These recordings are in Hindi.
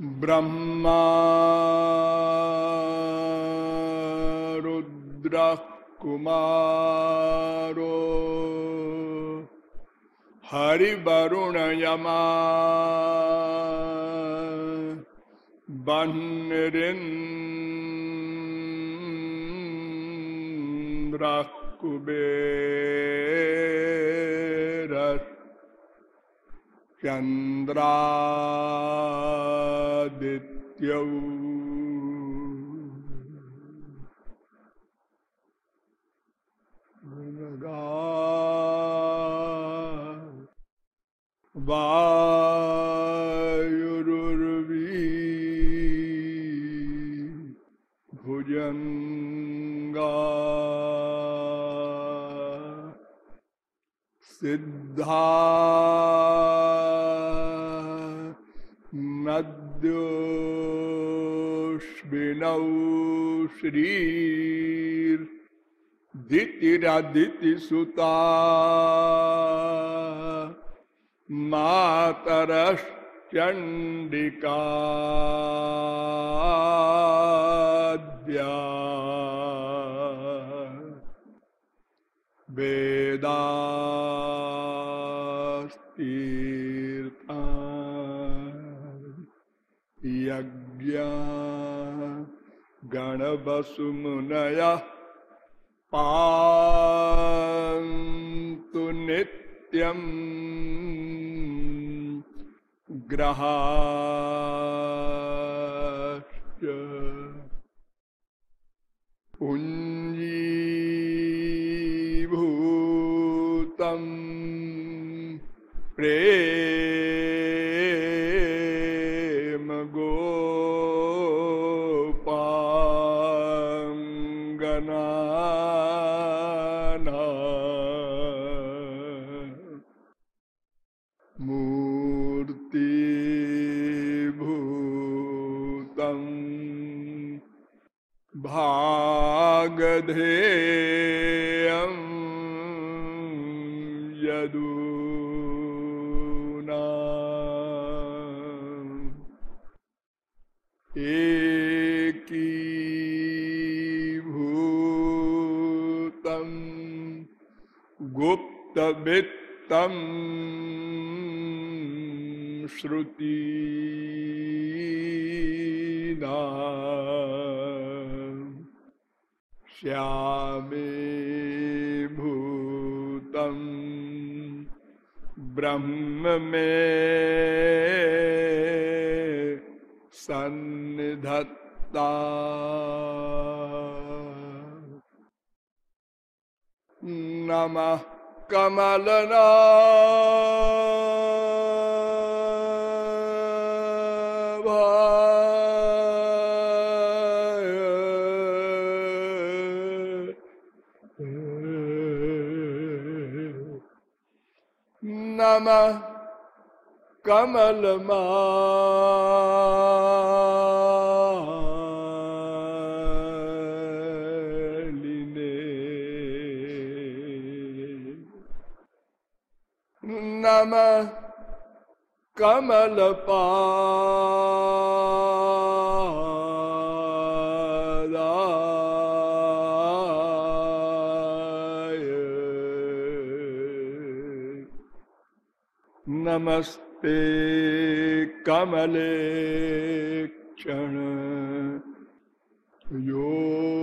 ब्रह्मा रुद्र कुमारो हरिवरुण यमा बन्निरिन्द्र कुबेर चन्द्रादित्यौ। वायुरुर्वी भुजङ्गा सिद्धा नद्योष्विनौ श्रीर्दितिरदितिसुता मातरश्चण्डिकाद्या। वेदास्तीर्था। यज्ञा। गणवसुमुनयः पान्तु नित्यम् ग्रहाश्च पुञ्जीभूतम् प्रेम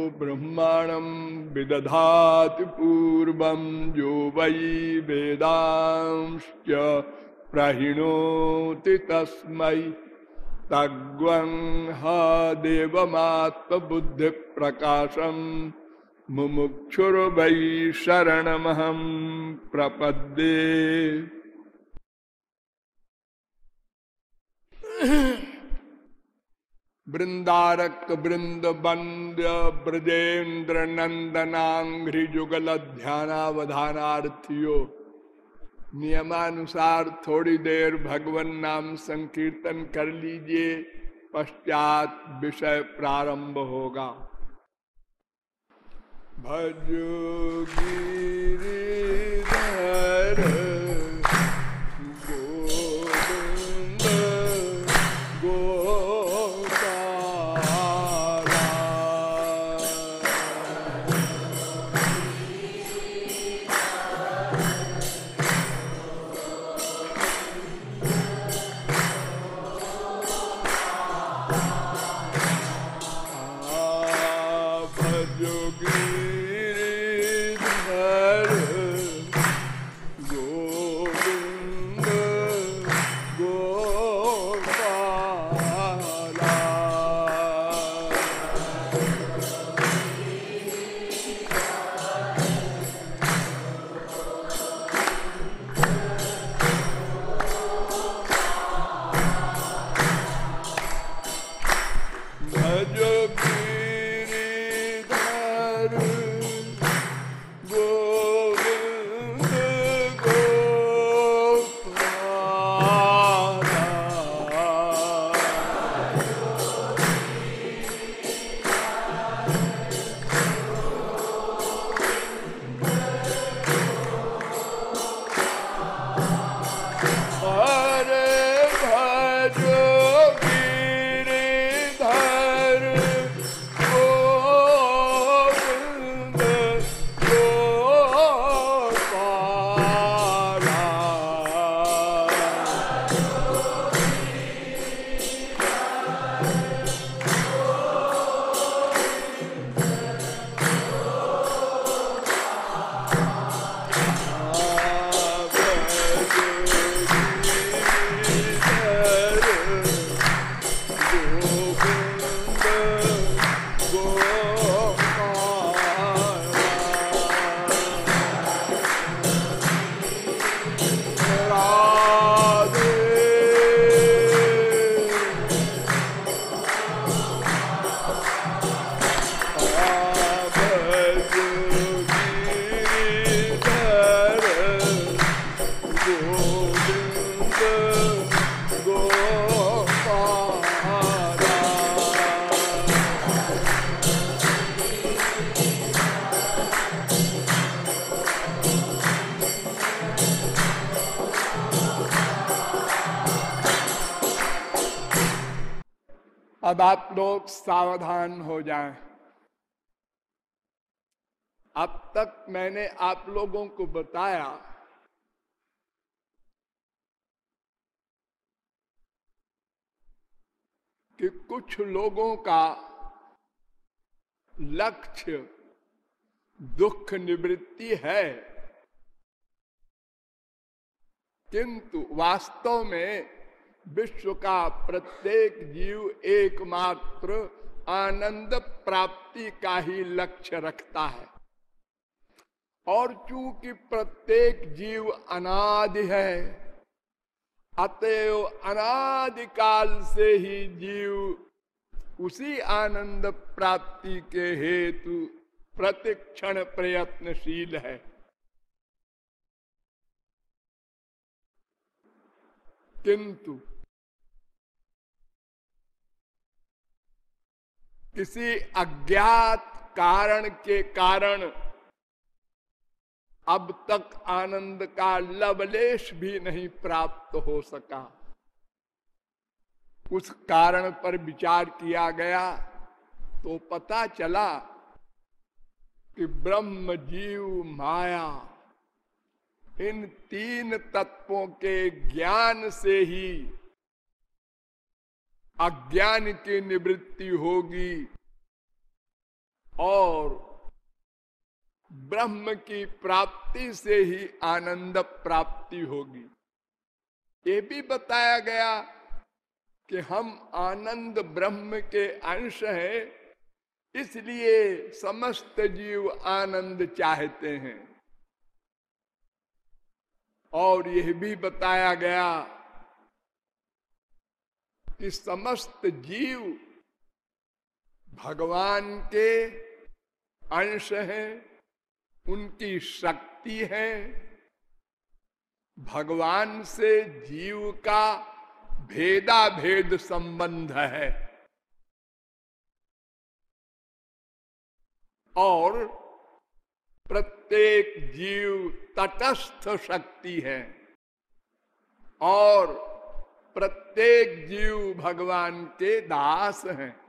ब्रह्माणं विदधाति पूर्वं यो वै वेदांश्च प्रहिणोति तस्मै। तग्वं ह देवमात्मबुद्धिप्रकाशं मुमुक्षुर्वै शरणमहं प्रपद्ये। वृंदारक वृंद बंद्य ब्रजेन्द्र नंदनाघ्रि जुगल ध्यानावधानार्थियों नियमानुसार थोड़ी देर भगवान नाम संकीर्तन कर लीजिए, पश्चात विषय प्रारंभ होगा। भजो गिरिधर जाएँ। अब तक मैंने आप लोगों को बताया कि कुछ लोगों का लक्ष्य, दुख निवृत्ति है किंतु वास्तव में विश्व का प्रत्येक जीव एकमात्र आनंद प्राप्ति का ही लक्ष्य रखता है। और चूँकि प्रत्येक जीव अनादि है, अतएव अनादिकाल से ही जीव उसी आनंद प्राप्ति के हेतु प्रतिक्षण प्रयत्नशील है। किंतु किसी अज्ञात कारण के कारण अब तक आनंद का लवलेश भी नहीं प्राप्त हो सका। उस कारण पर विचार किया गया तो पता चला कि ब्रह्म जीव माया इन तीन तत्वों के ज्ञान से ही अज्ञान की निवृत्ति होगी और ब्रह्म की प्राप्ति से ही आनंद प्राप्ति होगी। ये भी बताया गया कि हम आनंद ब्रह्म के अंश हैं, इसलिए समस्त जीव आनंद चाहते हैं। और यह भी बताया गया कि समस्त जीव भगवान के अंश हैं, उनकी शक्ति है। भगवान से जीव का भेदा भेद संबंध है। और प्रत्येक जीव तटस्थ शक्ति है। और प्रत्येक जीव भगवान के दास हैं।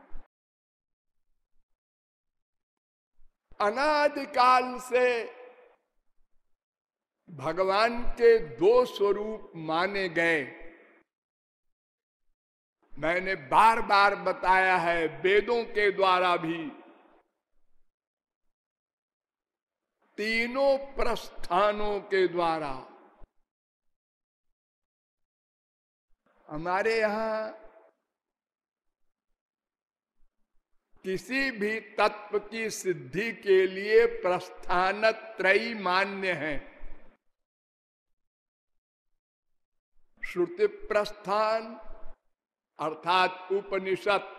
अनादिकाल से भगवान के दो स्वरूप माने गए। मैंने बार बार बताया है, वेदों के द्वारा भी। तीनों प्रस्थानों के द्वारा। हमारे यहाँ किसी भी तत्व की सिद्धि के लिए प्रस्थान त्रयी मान्य है। श्रुति प्रस्थान अर्थात उपनिषद,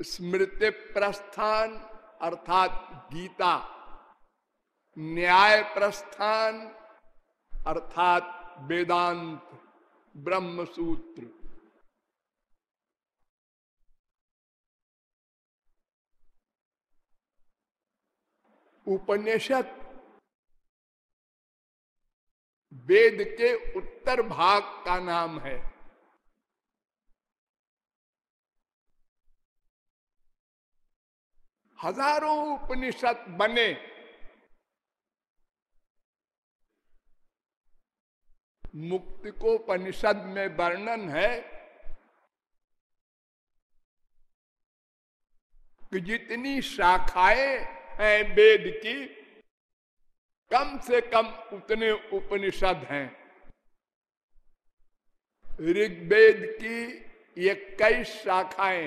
स्मृति प्रस्थान अर्थात गीता, न्याय प्रस्थान अर्थात वेदांत। ब्रह्म सूत्र उपनिषद वेद के उत्तर भाग का नाम है। हज़ारों उपनिषद बने मुक्ति को उपनिषद में वर्णन है कि जितनी शाखाएँ हैं वेद की, कम से कम उतने उपनिषद हैं। ऋग्वेद की इक्कीस शाखाएँ,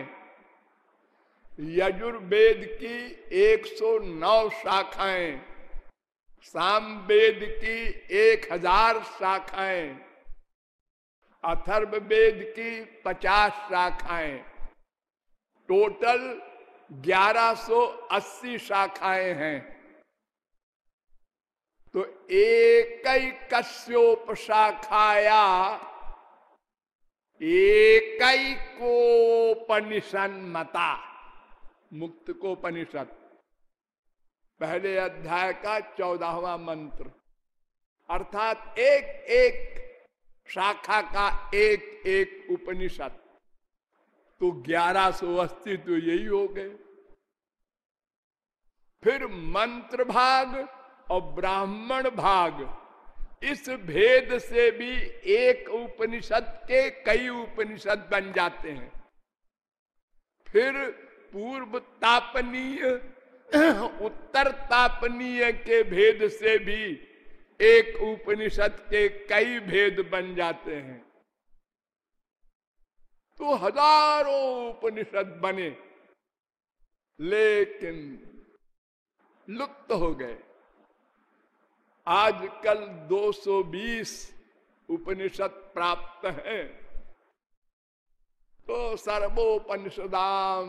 यजुर्वेद की 109 शाखाएँ सामवेद की एक हज़ार शाखाएँ, अथर्ववेद की 50 शाखाएँ, टोटल 1180 शाखाएँ हैं। तो एक कश्योप शाखाया एक मता मुक्त को कोपनिषद। पहले अध्याय का चौदाहवा मंत्र। अर्थात एक एक शाखा का एक एक उपनिषद। तो ग्यारह सौ अस्सी तो यही हो गए। फिर मंत्र भाग और ब्राह्मण भाग। इस भेद से भी एक उपनिषद के कई उपनिषद बन जाते हैं। फिर पूर्व तापनीय उत्तर तापनीय के भेद से भी एक उपनिषद के कई भेद बन जाते हैं। तो हज़ारों उपनिषद बने, लेकिन लुप्त हो गए। आजकल 220 उपनिषद प्राप्त है। तो सर्वोपनिषदाम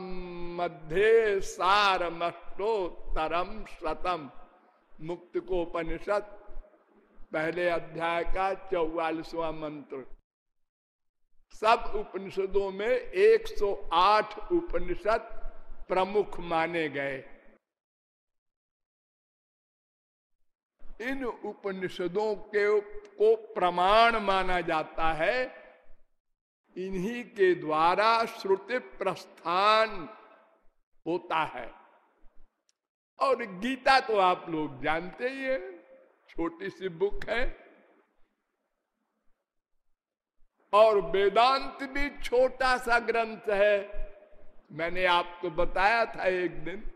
मध्य सारमष्टोत्तरम शतम। मुक्त को उपनिषद पहले अध्याय का चौवालीसवा मंत्र। सब उपनिषदों में 108 उपनिषद प्रमुख माने गए। इन उपनिषदों के को प्रमाण माना जाता है इन्हीं के द्वारा श्रुति प्रस्थान होता है। और गीता तो आप लोग जानते ही है, छोटी सी बुक है। और वेदांत भी छोटा सा ग्रंथ है। मैंने आपको बताया था एक दिन,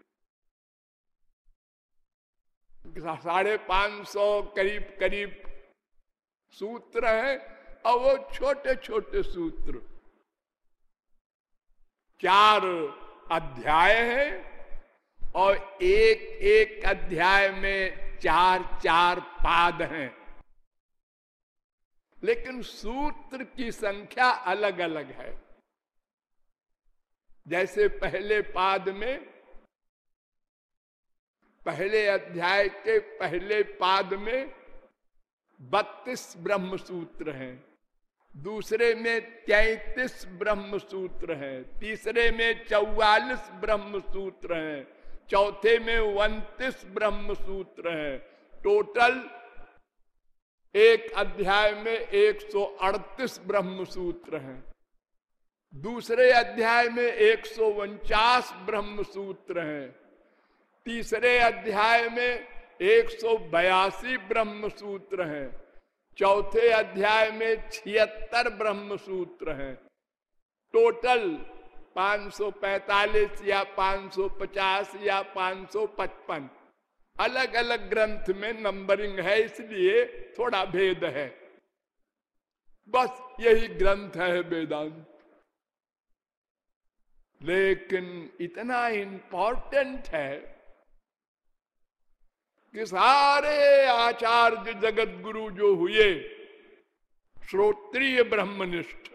साढ़े पाँच सौ करीब करीब सूत्र है। और वो छोटे छोटे सूत्र। चार अध्याय है और एक एक अध्याय में चार चार पाद हैं। लेकिन सूत्र की संख्या अलग अलग है। जैसे पहले पाद में, पहले अध्याय के पहले पाद में बत्तीस ब्रह्म सूत्र हैं। दूसरे में तैतीस ब्रह्म सूत्र हैं, तीसरे में चौवालिस ब्रह्म सूत्र हैं, चौथे में उन्तीस ब्रह्म सूत्र हैं। टोटल एक अध्याय में एक सौ अड़तीस ब्रह्म सूत्र हैं। दूसरे अध्याय में एक सौ उनचास ब्रह्म सूत्र हैं। तीसरे अध्याय में एक सौ बयासी ब्रह्म सूत्र हैं। चौथे अध्याय में छिहत्तर ब्रह्म सूत्र हैं टोटल 545 या 550 या 555 अलग अलग ग्रंथ में नंबरिंग है, इसलिए थोड़ा भेद है। बस यही ग्रंथ है वेदांत। लेकिन इतना इंपॉर्टेंट है कि सारे आचार्य जगत गुरु जो हुए, श्रोत्रिय ब्रह्मनिष्ठ,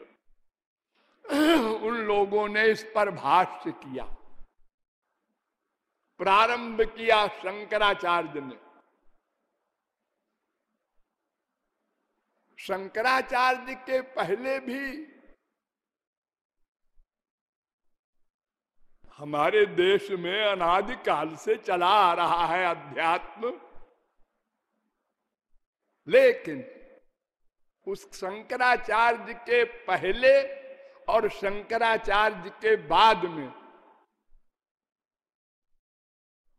उन लोगों ने इस पर भाष्य किया। प्रारंभ किया शंकराचार्य ने। शंकराचार्य के पहले भी हमारे देश में अनादिकाल से चला आ रहा है अध्यात्म। लेकिन उस शंकराचार्य के पहले और शंकराचार्य के बाद में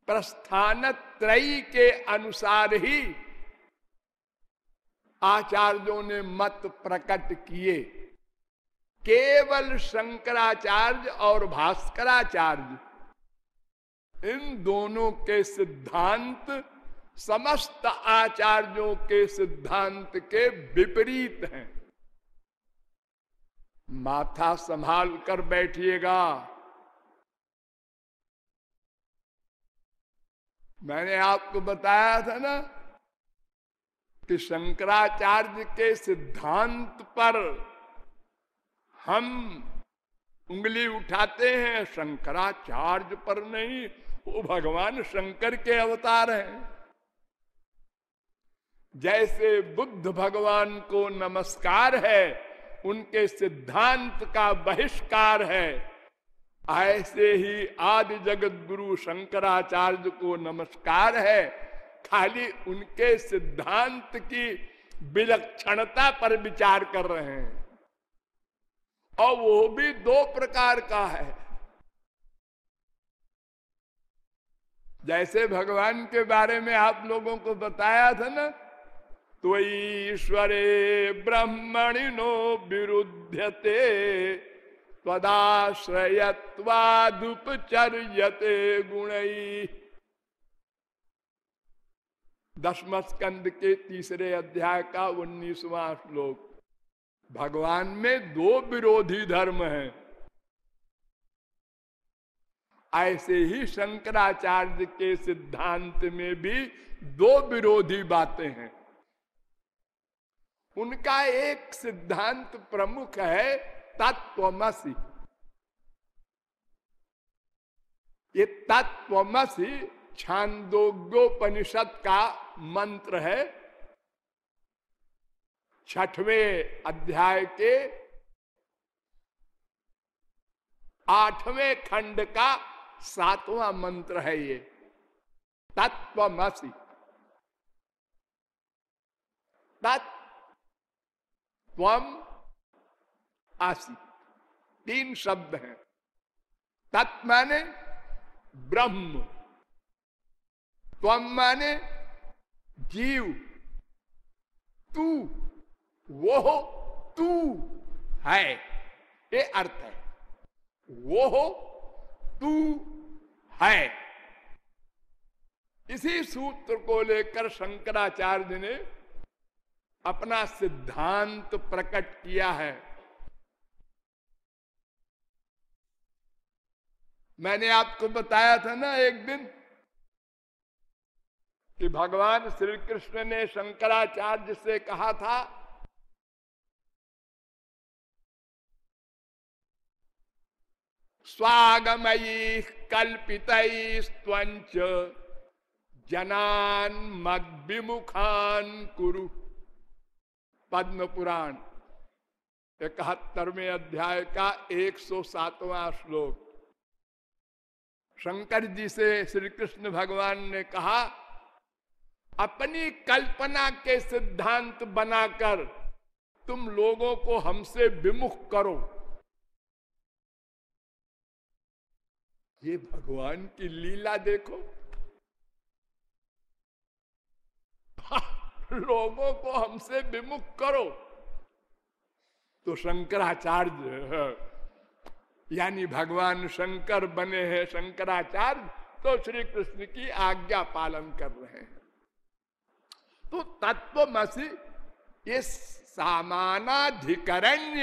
प्रस्थान त्रयी के अनुसार ही आचार्यों ने मत प्रकट किए। केवल शंकराचार्य और भास्कराचार्य, इन दोनों के सिद्धांत समस्त आचार्यों के सिद्धांत के विपरीत हैं। माथा संभाल कर बैठिएगा। मैंने आपको बताया था ना कि शंकराचार्य के सिद्धांत पर हम उंगली उठाते हैं, शंकराचार्य पर नहीं, वो भगवान शंकर के अवतार हैं। जैसे बुद्ध भगवान को नमस्कार है, उनके सिद्धांत का बहिष्कार है, ऐसे ही आदि जगत गुरु शंकराचार्य को नमस्कार है, खाली उनके सिद्धांत की विलक्षणता पर विचार कर रहे हैं। और वो भी दो प्रकार का है। जैसे भगवान के बारे में आप लोगों को बताया था ना तो ईश्वरे ब्रह्मणिनो विरुद्धते तदाश्रयत्वादुपचर्यते गुण। दसम स्कंद के तीसरे अध्याय का उन्नीसवा श्लोक। भगवान में दो विरोधी धर्म हैं। ऐसे ही शंकराचार्य के सिद्धांत में भी दो विरोधी बातें हैं। उनका एक सिद्धांत प्रमुख है तत्वमसी। ये तत्वमसी छांदोग्योपनिषद का मंत्र है। छठवें अध्याय के आठवें खंड का सातवां मंत्र है ये। तत्वमसी तत्वम आसी तीन शब्द हैं। तत् माने ब्रह्म। त्वम माने जीव। तू। वो तू है, ये अर्थ है। वो तू है। इसी सूत्र को लेकर शंकराचार्य ने अपना सिद्धांत प्रकट किया है। मैंने आपको बताया था ना एक दिन कि भगवान श्री कृष्ण ने शंकराचार्य से कहा था स्वागमयी कल्पित स्वंच जनान मद विमुखान कुरु। पद्म पुराण इकहत्तरवें अध्याय का एक सौ सातवां श्लोक। शंकर जी से श्री कृष्ण भगवान ने कहा, अपनी कल्पना के सिद्धांत बनाकर तुम लोगों को हमसे विमुख करो। ये भगवान की लीला देखो। लोगों को हमसे विमुख करो। तो शंकराचार्य, यानी भगवान शंकर बने हैं शंकराचार्य तो श्री कृष्ण की आज्ञा पालन कर रहे हैं। तो तत्वमसी ये सामानाधिकरण्य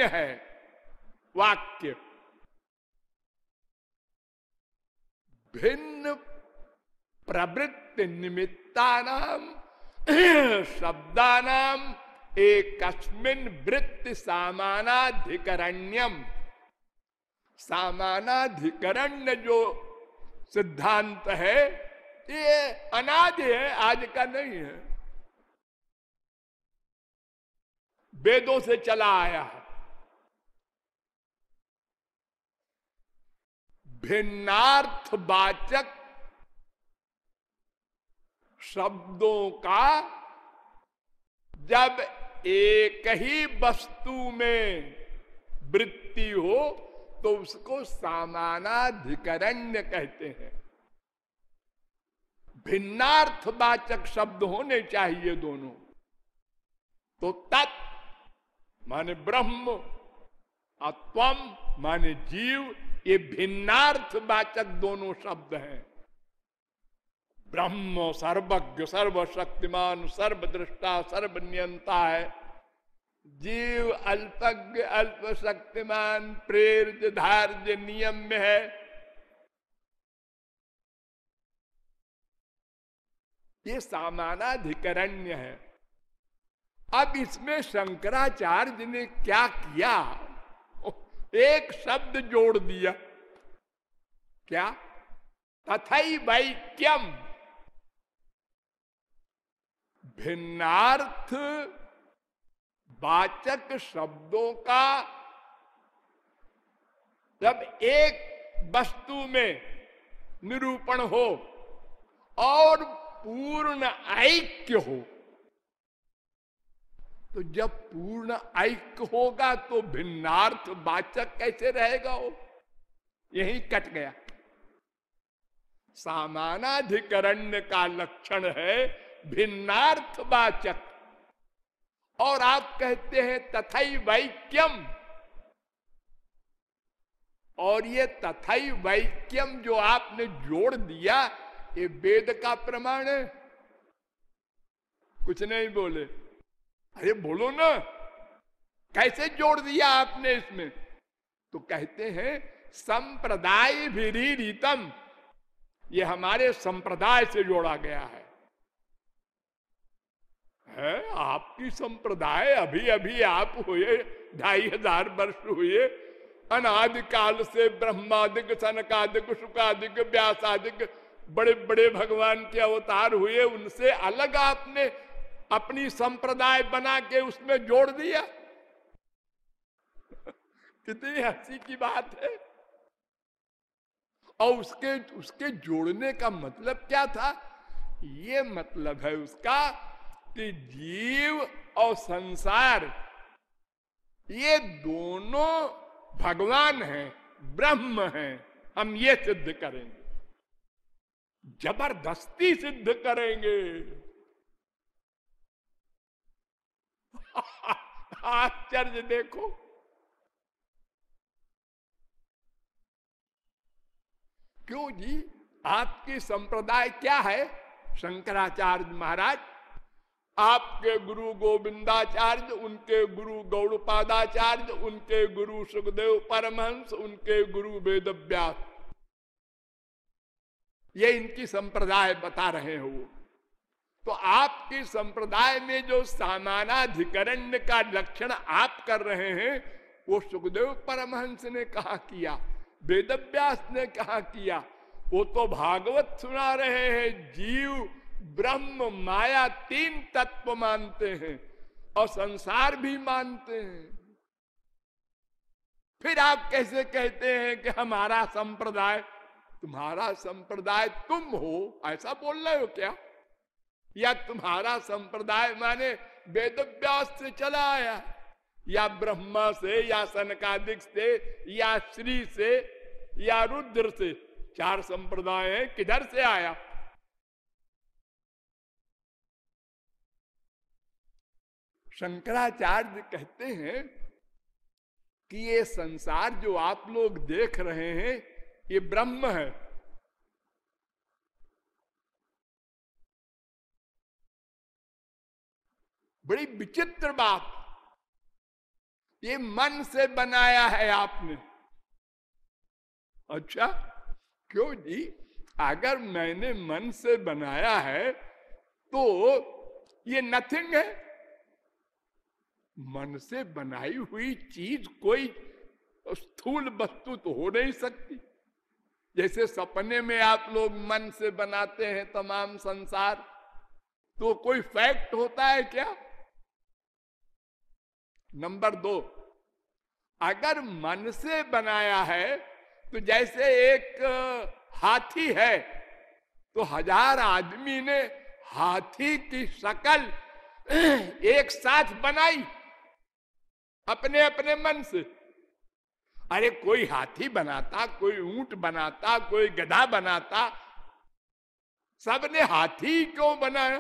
है, वाक्य। भिन्न प्रवृत्ति निमित्ता नाम शब्दा नाम एक वृत्ति सामानाधिकरण्यम। सामानाधिकरण्य जो सिद्धांत है, ये अनाज है, आज का नहीं है। वेदों से चला आया है। भिन्नार्थवाचक शब्दों का जब एक ही वस्तु में वृत्ति हो तो उसको सामानाधिकरण्य कहते हैं। भिन्नार्थवाचक शब्द होने चाहिए दोनों। तो तत् माने ब्रह्म अत्वम माने जीव। ये भिन्नार्थवाचक दोनों शब्द हैं। ब्रह्म सर्वज्ञ, सर्वशक्तिमान, सर्वदृष्टा, सर्वनियंता है। जीव अल्पज्ञ अल्प शक्तिमान प्रेरित, धार्य नियम में है। ये सामानाधिकरण्य है। अब इसमें शंकराचार्य ने क्या किया? एक शब्द जोड़ दिया। क्या? तथई वैक्यम। भिन्नार्थ वाचक शब्दों का जब एक वस्तु में निरूपण हो और पूर्ण ऐक्य हो तो जब पूर्ण ऐक्य होगा तो भिन्नार्थ वाचक कैसे रहेगा वो? यही कट गया। सामानाधिकरण्य का लक्षण है भिन्नार्थवाचक और आप कहते हैं तथई वैक्यम। और ये तथई वैक्यम जो आपने जोड़ दिया, ये वेद का प्रमाण है। कुछ नहीं बोले। अरे बोलो ना, कैसे जोड़ दिया आपने इसमें? तो कहते हैं, संप्रदाय भी ये हमारे संप्रदाय से जोड़ा गया है। है, आपकी संप्रदाय अभी अभी आप हुए, ढाई हज़ार वर्ष हुए। अनादि काल से ब्रह्मादिक, सनकादिक सुखादिक व्यासादिक बड़े बड़े भगवान के अवतार हुए, उनसे अलग आपने अपनी संप्रदाय बना के उसमें जोड़ दिया। कितनी हँसी की बात है। और उसके उसके जोड़ने का मतलब क्या था? ये मतलब है उसका कि जीव और संसार, ये दोनों भगवान हैं, ब्रह्म हैं, हम ये सिद्ध करेंगे। ज़बरदस्ती सिद्ध करेंगे। आश्चर्य देखो। क्यों जी? आपकी संप्रदाय क्या है? शंकराचार्य महाराज, आपके गुरु गोविंदाचार्य, उनके गुरु गौड़पादाचार्य, उनके गुरु सुखदेव परमहंस, उनके गुरु वेद व्यास ये इनकी संप्रदाय बता रहे हो तो आपकी संप्रदाय में जो सामानाधिकरण का लक्षण आप कर रहे हैं, वो सुखदेव परमहंस ने कहा किया वेद व्यास ने कहा किया। वो तो भागवत सुना रहे हैं, जीव, ब्रह्म, माया तीन तत्व मानते हैं और संसार भी मानते हैं। फिर आप कैसे कहते हैं कि हमारा संप्रदाय, तुम्हारा संप्रदाय तुम हो, ऐसा बोल रहे हो क्या? या तुम्हारा संप्रदाय माने वेद व्यास से चला आया, या ब्रह्मा से, या सनकादिक से, या श्री से, या रुद्र से, चार संप्रदाय किधर से आया? शंकराचार्य कहते हैं कि ये संसार जो आप लोग देख रहे हैं, ये ब्रह्म है। बड़ी विचित्र बात। ये मन से बनाया है आपने। अच्छा क्यों जी? अगर मैंने मन से बनाया है तो ये नथिंग है। मन से बनाई हुई चीज़ कोई स्थूल वस्तु तो हो नहीं सकती। जैसे सपने में आप लोग मन से बनाते हैं तमाम संसार तो कोई फैक्ट होता है क्या? नंबर दो, अगर मन से बनाया है तो जैसे एक हाथी है तो हज़ार आदमी ने हाथी की शकल एक साथ बनाई अपने अपने मन से। अरे, कोई हाथी बनाता, कोई ऊँट बनाता, कोई गधा बनाता, सबने हाथी क्यों बनाया?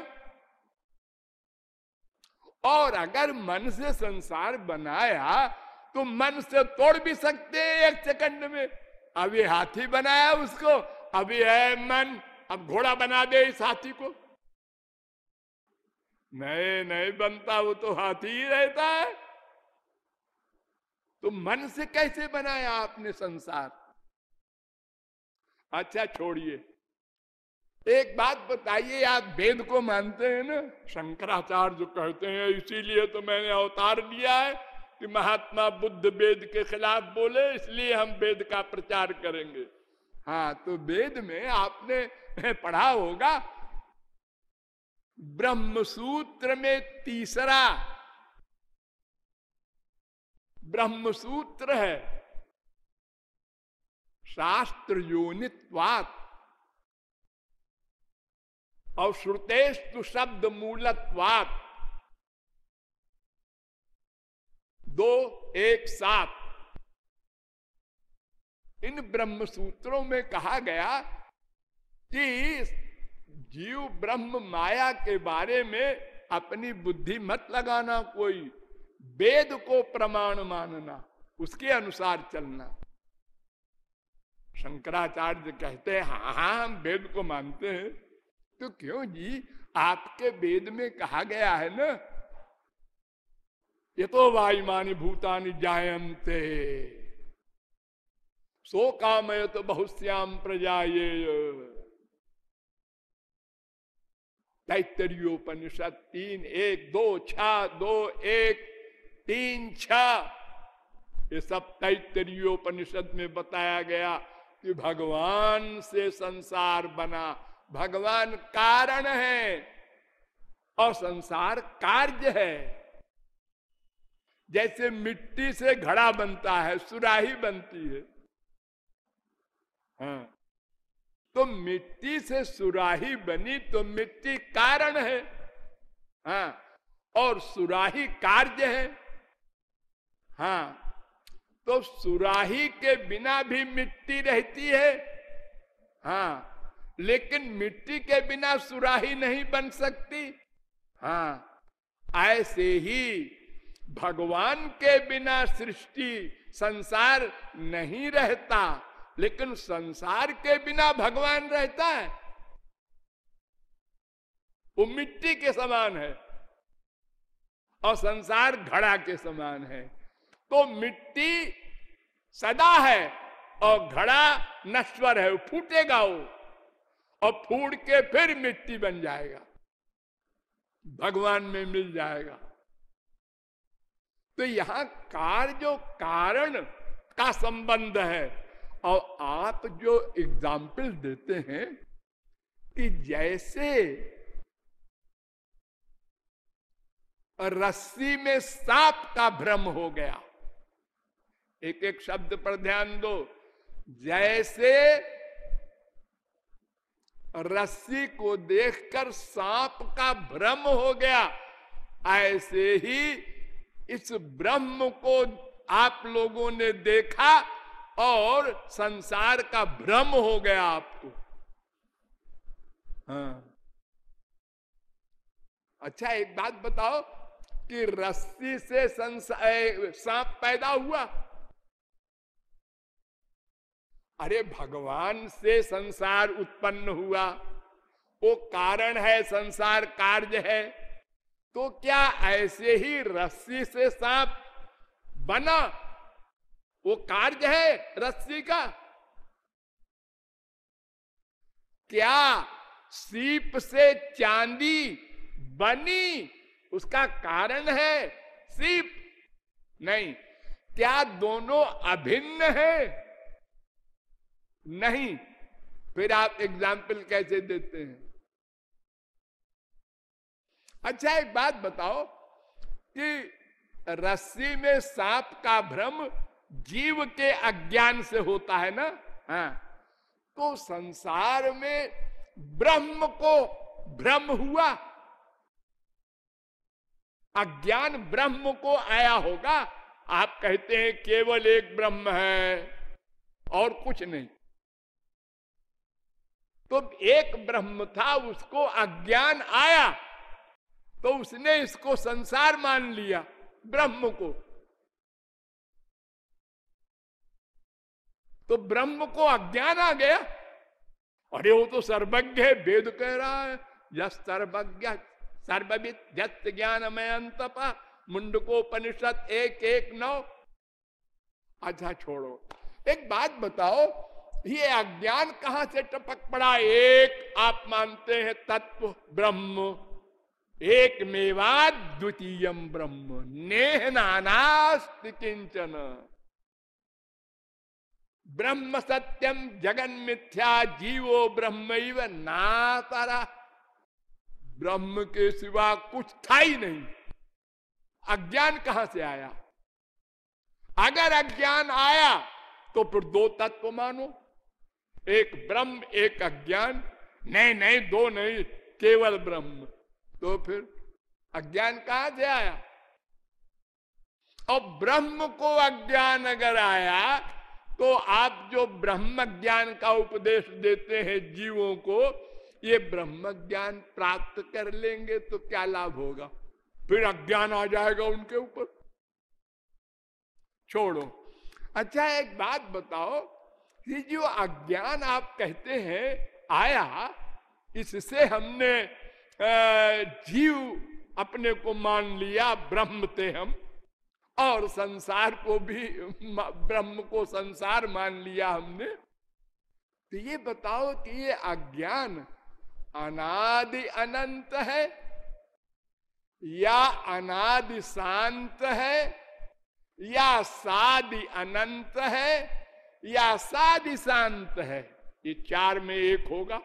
और अगर मन से संसार बनाया तो मन से तोड़ भी सकते हैं एक सेकंड में। अभी हाथी बनाया उसको अभी है मन, अब घोड़ा बना दे इस हाथी को। नहीं नहीं बनता वो तो हाथी ही रहता है। तो मन से कैसे बनाया आपने संसार? अच्छा छोड़िए। एक बात बताइए, आप वेद को मानते हैं ना? शंकराचार्य जो कहते हैं, इसीलिए तो मैंने अवतार लिया है कि महात्मा बुद्ध वेद के खिलाफ बोले, इसलिए हम वेद का प्रचार करेंगे। हाँ तो वेद में आपने पढ़ा होगा ब्रह्म सूत्र में तीसरा। ब्रह्म सूत्र है शास्त्र योनित्वात और श्रुतेस्तु शब्द मूलत्वात। दो, एक, सात। इन ब्रह्म सूत्रों में कहा गया कि जीव ब्रह्म माया के बारे में अपनी बुद्धि मत लगाना, कोई वेद को प्रमाण मानना, उसके अनुसार चलना। शंकराचार्य कहते हैं हाँ हाँ हम वेद को मानते हैं। तो क्यों जी? आपके वेद में कहा गया है ना, ये तो वायुमानी भूतानी जायंते सो कामय तो बहुश्याम प्रजा ये तैतरीयोपनिषद तीन एक, दो छ, दो एक, तीन छ। ये सब तैतरीयोपनिषद में बताया गया कि भगवान से संसार बना भगवान कारण है और संसार कार्य है। जैसे मिट्टी से घड़ा बनता है, सुराही बनती है। हाँ। तो मिट्टी से सुराही बनी तो मिट्टी कारण है। हाँ। और सुराही कार्य है। हाँ। तो सुराही के बिना भी मिट्टी रहती है। हाँ। लेकिन मिट्टी के बिना सुराही नहीं बन सकती। हाँ ऐसे ही भगवान के बिना सृष्टि, संसार नहीं रहता, लेकिन संसार के बिना भगवान रहता है। वो मिट्टी के समान है और संसार घड़ा के समान है। तो मिट्टी सदा है और घड़ा नश्वर है फूटेगा वो। और फूट के फिर मिट्टी बन जाएगा। भगवान में मिल जाएगा। तो यहाँ कार जो कारण का संबंध है, और आप जो एग्ज़ाम्पल देते हैं कि जैसे रस्सी में सांप का भ्रम हो गया। एक एक शब्द पर ध्यान दो। जैसे रस्सी को देखकर सांप का भ्रम हो गया। ऐसे ही इस ब्रह्म को आप लोगों ने देखा और संसार का भ्रम हो गया आपको। हाँ। अच्छा एक बात बताओ कि रस्सी से संसार सांप पैदा हुआ? अरे भगवान से संसार उत्पन्न हुआ। वो कारण है, संसार कार्य है। तो क्या ऐसे ही रस्सी से सांप बना? वो कार्य है रस्सी का। क्या सीप से चांदी बनी? उसका कारण है सीप। नहीं, क्या दोनों अभिन्न है? नहीं, फिर आप एग्ज़ाम्पल कैसे देते हैं? अच्छा एक बात बताओ कि रस्सी में सांप का भ्रम जीव के अज्ञान से होता है ना? हाँ। तो संसार में ब्रह्म को भ्रम हुआ? अज्ञान ब्रह्म को आया होगा? आप कहते हैं केवल एक ब्रह्म है और कुछ नहीं। तो एक ब्रह्म था, उसको अज्ञान आया तो उसने इसको संसार मान लिया, ब्रह्म को। तो ब्रह्म को अज्ञान आ गया। अरे वो तो सर्वज्ञ है, वेद कह रहा है यस सर्वज्ञ, सर्वविद ज्ञान अंतपा मुंडकोपनिषद एक एक नौ। अच्छा छोड़ो, एक बात बताओ ये अज्ञान कहाँ से टपक पड़ा? एक आप मानते हैं तत्व ब्रह्म, एक मेवा द्वितीय ब्रह्म। नेह नानास्त किंचन। ब्रह्म सत्यम, जगन मिथ्या, जीवो ब्रह्म नातारा। ब्रह्म के सिवा कुछ था ही नहीं। अज्ञान कहाँ से आया? अगर अज्ञान आया तो फिर दो तत्व मानो। एक ब्रह्म, एक अज्ञान नहीं नहीं दो नहीं केवल ब्रह्म। तो फिर अज्ञान कहा से आया? और ब्रह्म को अज्ञान अगर आया तो आप जो ब्रह्म ज्ञान का उपदेश देते हैं जीवों को, ये ब्रह्म ज्ञान प्राप्त कर लेंगे तो क्या लाभ होगा? फिर अज्ञान आ जाएगा उनके ऊपर। छोड़ो। अच्छा एक बात बताओ कि जो अज्ञान आप कहते हैं आया, इससे हमने जीव अपने को मान लिया, ब्रह्म थे हम, और संसार को भी ब्रह्म को संसार मान लिया हमने। तो ये बताओ कि ये अज्ञान अनादि अनंत है, या अनादि शांत है, या सादि अनंत है या सादि शांत है, ये चार में एक होगा।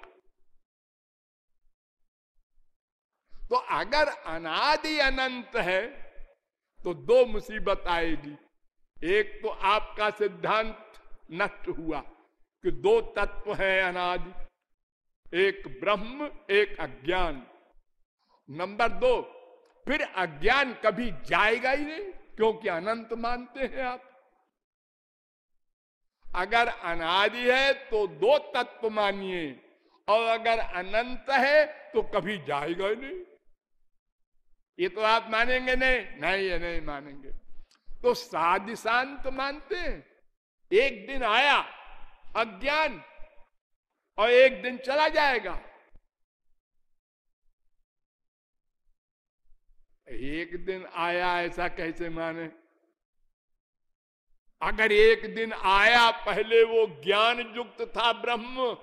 तो अगर अनादि अनंत है तो दो मुसीबत आएगी। एक तो आपका सिद्धांत नष्ट हुआ कि दो तत्व है अनादि, एक ब्रह्म, एक अज्ञान। नंबर दो, फिर अज्ञान कभी जाएगा ही नहीं, क्योंकि अनंत मानते हैं आप। अगर अनादि है तो दो तत्व मानिए, और अगर अनंत है तो कभी जाएगा ही नहीं। ये तो आप मानेंगे नहीं नहीं, ये नहीं मानेंगे। तो साधि शांत मानते हैं। एक दिन आया, अज्ञान, और एक दिन चला जाएगा। एक दिन आया, ऐसा कैसे माने? अगर एक दिन आया, पहले वो ज्ञान युक्त था ब्रह्म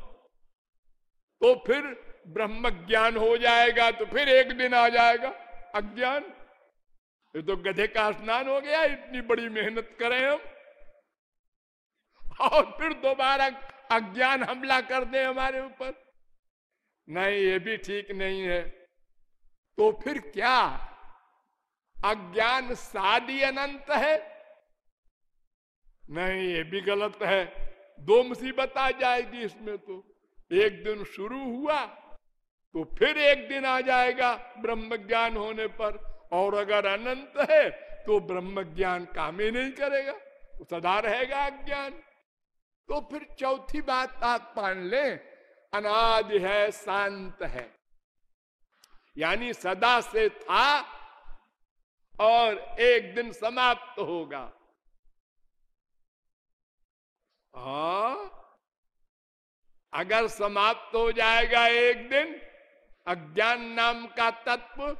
तो फिर ब्रह्म ज्ञान हो जाएगा तो फिर एक दिन आ जाएगा अज्ञान। ये तो गधे का स्नान हो गया, इतनी बड़ी मेहनत करें हम। और फिर दोबारा अज्ञान हमला कर दे हमारे ऊपर। नहीं, ये भी ठीक नहीं है। तो फिर क्या? अज्ञान सादी अनंत है। नहीं, ये भी गलत है। दो मुसीबत आ जाएगी इसमें तो। एक दिन शुरू हुआ तो फिर एक दिन आ जाएगा ब्रह्म ज्ञान होने पर। और अगर अनंत है तो ब्रह्म ज्ञान काम ही नहीं करेगा। सदा रहेगा अज्ञान। तो फिर चौथी बात आप मान ले, अनाद है, शांत है। यानी सदा से था, और एक दिन समाप्त होगा। हा? अगर समाप्त हो जाएगा एक दिन अज्ञान नाम का तत्व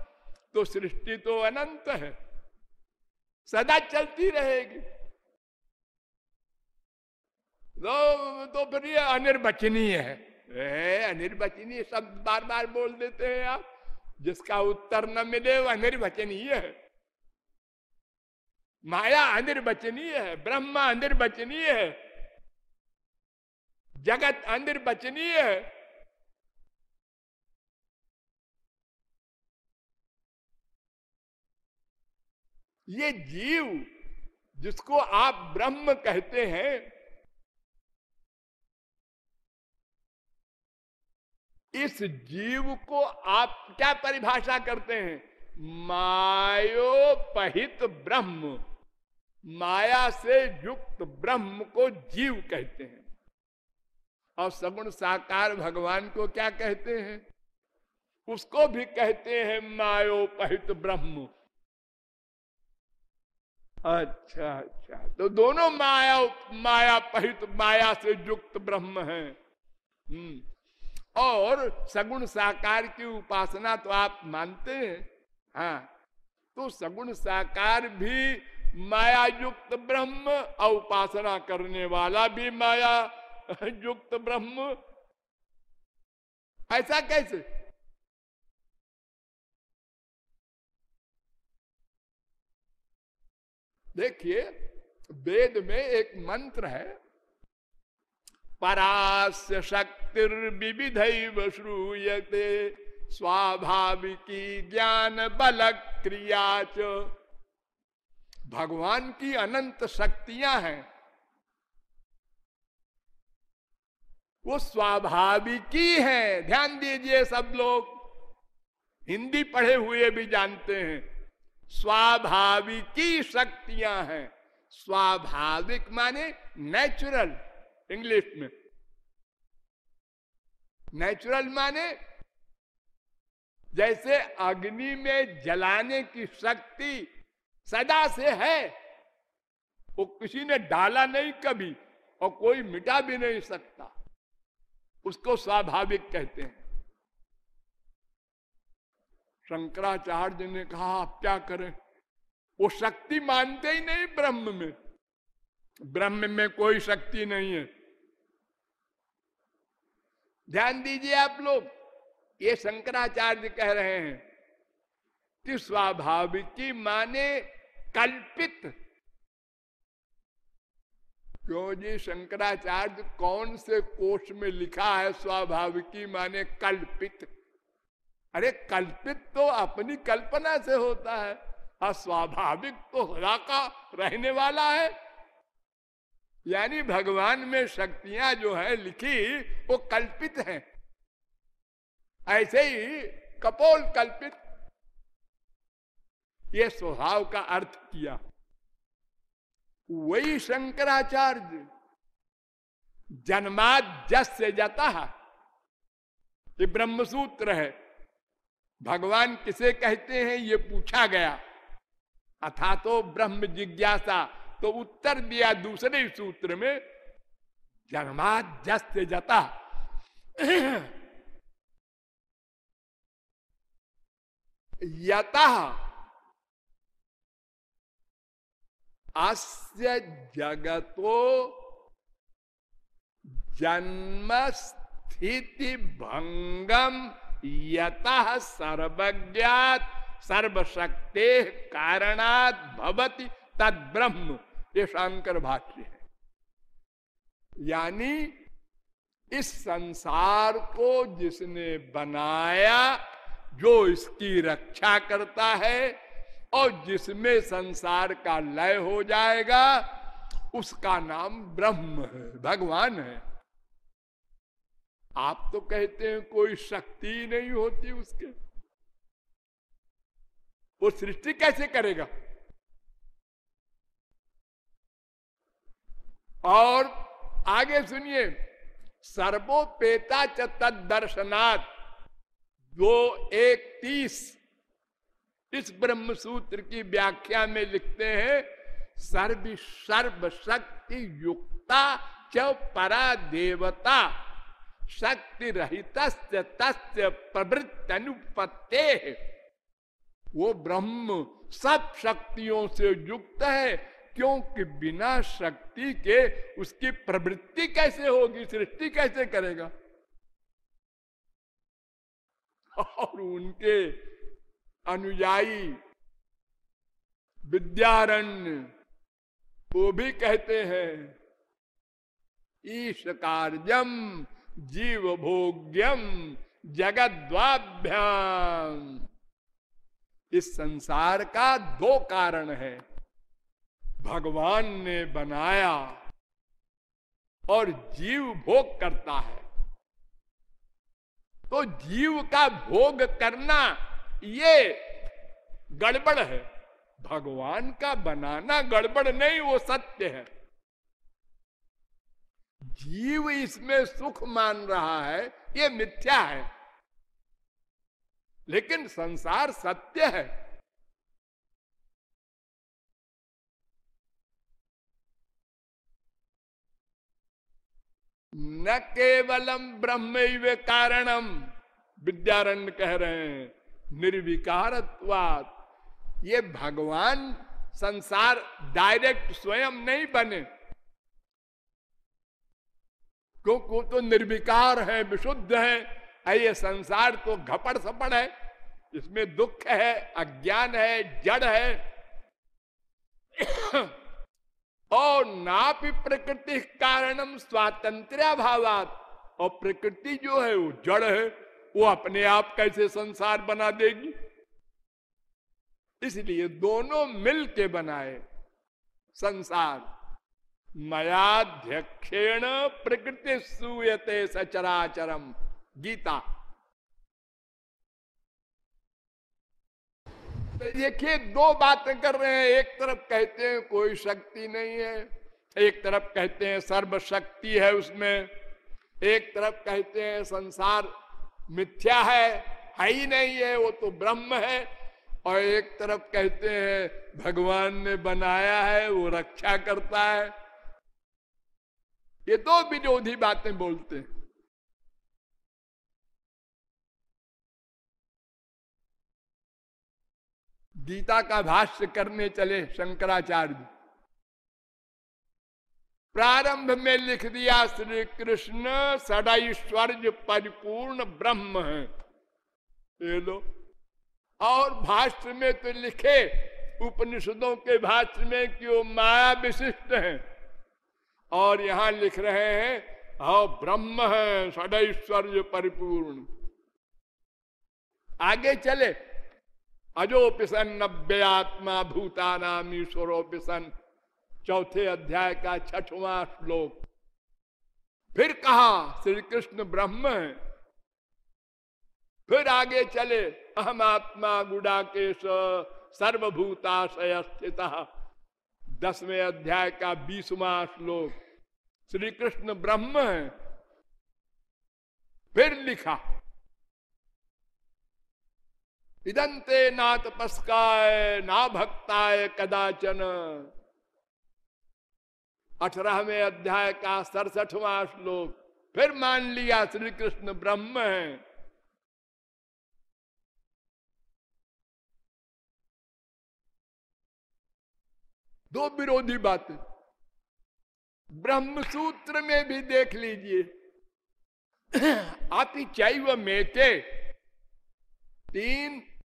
तो सृष्टि तो अनंत है। सदा चलती रहेगी। तो, तो फिर ये अनिर्वचनीय है। अनिर्वचनीय शब्द बार बार बोल देते हैं आप। जिसका उत्तर न मिले वो अनिर्वचनीय है। माया अनिर्वचनीय है ब्रह्मा अनिर्वचनीय है। जगत अनिर्वचनीय है। ये जीव जिसको आप ब्रह्म कहते हैं, इस जीव को आप क्या परिभाषा करते हैं? मायोपहित ब्रह्म। माया से युक्त ब्रह्म को जीव कहते हैं। और सगुण साकार भगवान को क्या कहते हैं? उसको भी कहते हैं, मायोपहित ब्रह्म। अच्छा अच्छा। तो दोनों माया माया पहित माया से युक्त ब्रह्म है। हम्म। और सगुण साकार की उपासना तो आप मानते हैं। हाँ। तो सगुण साकार भी माया युक्त ब्रह्म और उपासना करने वाला भी माया युक्त ब्रह्म। ऐसा कैसे? देखिए, वेद में एक मंत्र है, परास्य शक्तिर्विविध श्रूयते, स्वाभाविकी ज्ञान बल क्रिया भगवान की अनंत शक्तियाँ हैं। वो स्वाभाविकी है। ध्यान दीजिए सब लोग। हिंदी पढ़े हुए भी जानते हैं। स्वाभाविकी शक्तियाँ हैं। स्वाभाविक माने नेचुरल इंग्लिश में। नेचुरल माने जैसे अग्नि में जलाने की शक्ति सदा से है। वो किसी ने डाला नहीं कभी और कोई मिटा भी नहीं सकता। उसको स्वाभाविक कहते हैं। शंकराचार्य ने कहा, आप क्या करें? वो शक्ति मानते ही नहीं ब्रह्म में। ब्रह्म में कोई शक्ति नहीं है। ध्यान दीजिए आप लोग, ये शंकराचार्य कह रहे हैं कि स्वाभाविकी माने कल्पित। क्यों जी शंकराचार्य कौन से कोष में लिखा है स्वाभाविकी माने कल्पित? अरे कल्पित तो अपनी कल्पना से होता है। और स्वाभाविक तो सदा रहने वाला है। यानी भगवान में शक्तियाँ जो है लिखी, वो कल्पित हैं। ऐसे ही कपोल कल्पित। ये स्वभाव का अर्थ किया। वही शंकराचार्य जन्माद जस से जाता। है ये ब्रह्मसूत्र है। भगवान किसे कहते हैं ये पूछा गया। अथा तो ब्रह्म जिज्ञासा तो उत्तर दिया दूसरे सूत्र में जन्माद जस से जाता। यत अस्य जगतो जन्म स्थिति भंगम यत सर्वज्ञात, सर्वशक्ति कारणात भवति तद ब्रह्म ये शंकर भाष्य है। यानी इस संसार को जिसने बनाया, जो इसकी रक्षा करता है और जिसमें संसार का लय हो जाएगा, उसका नाम ब्रह्म है, भगवान है। आप तो कहते हैं कोई शक्ति नहीं होती उसके। वो सृष्टि कैसे करेगा? और आगे सुनिए, सर्वोपेता च तद दर्शनाथ दो एक तीस। इस ब्रह्म सूत्र की व्याख्या में लिखते हैं, सर्व सर्व शक्ति युक्ता च परा देवता, शक्ति रहित प्रवृत्त अनुपत्ते वो ब्रह्म सब शक्तियों से युक्त है, क्योंकि बिना शक्ति के उसकी प्रवृत्ति कैसे होगी, सृष्टि कैसे करेगा? और उनके अनुयायी। विद्यारण्य वो भी कहते हैं। ईश कार्यम जीव भोग्यम जगद्वाभ्याम इस संसार का दो कारण है। भगवान ने बनाया और जीव भोग करता है। तो जीव का भोग करना ये गड़बड़ है। भगवान का बनाना गड़बड़ नहीं, वो सत्य है। जीव इसमें सुख मान रहा है, ये मिथ्या है। लेकिन संसार सत्य है। न केवलम ब्रह्म कारणम, विद्यारण्य कह रहे हैं। निर्विकारत्वात। ये भगवान संसार डायरेक्ट स्वयं नहीं बने। क्योंकि तो निर्विकार है, विशुद्ध है ये संसार तो घपड़ सपड़ है। इसमें दुख है, अज्ञान है, जड़ है। और ना भी प्रकृति कारणम स्वातंत्र भावात और प्रकृति जो है, वो जड़ है। वो अपने आप कैसे संसार बना देगी? इसलिए दोनों मिल के बनाए संसार। मयाध्यक्षेण प्रकृति सूयते सचराचरम। गीता। तो देखिए, दो बातें कर रहे हैं। एक तरफ़ कहते हैं कोई शक्ति नहीं है। एक तरफ़ कहते हैं सर्वशक्ति है उसमें। एक तरफ़ कहते हैं संसार मिथ्या है है ही नहीं है, वो तो ब्रह्म है। और एक तरफ़ कहते हैं, भगवान ने बनाया है, वो रक्षा करता है। ये दो विरोधी बातें बोलते हैं। गीता का भाष्य करने चले शंकराचार्य। प्रारंभ में लिख दिया श्री कृष्ण सदैश्वर्य परिपूर्ण ब्रह्म है। ये लो। और भाष्य में तो लिखे, उपनिषदों के भाष्य में कि वो माया विशिष्ट है। और यहाँ लिख रहे हैं हाँ ब्रह्म है सदैश्वर्य परिपूर्ण। आगे चले। अजो पिसन नब्बे आत्मा भूता नाम ईश्वरो पिसन चौथे अध्याय का छठवां श्लोक। फिर कहा श्री कृष्ण ब्रह्म है फिर आगे चले, अहम आत्मा गुडाकेश, सर्वभूताशय स्थित। दसवें अध्याय का बीसवा श्लोक श्री कृष्ण ब्रह्म है फिर लिखा इदंते ना तपस्काय ना भक्ताय कदाचन। अठारहवें अध्याय का सड़सठवा श्लोक। फिर मान लिया श्री कृष्ण ब्रह्म है। दो विरोधी बातें। ब्रह्म सूत्र में भी देख लीजिए। आती चैव मेते। तीन,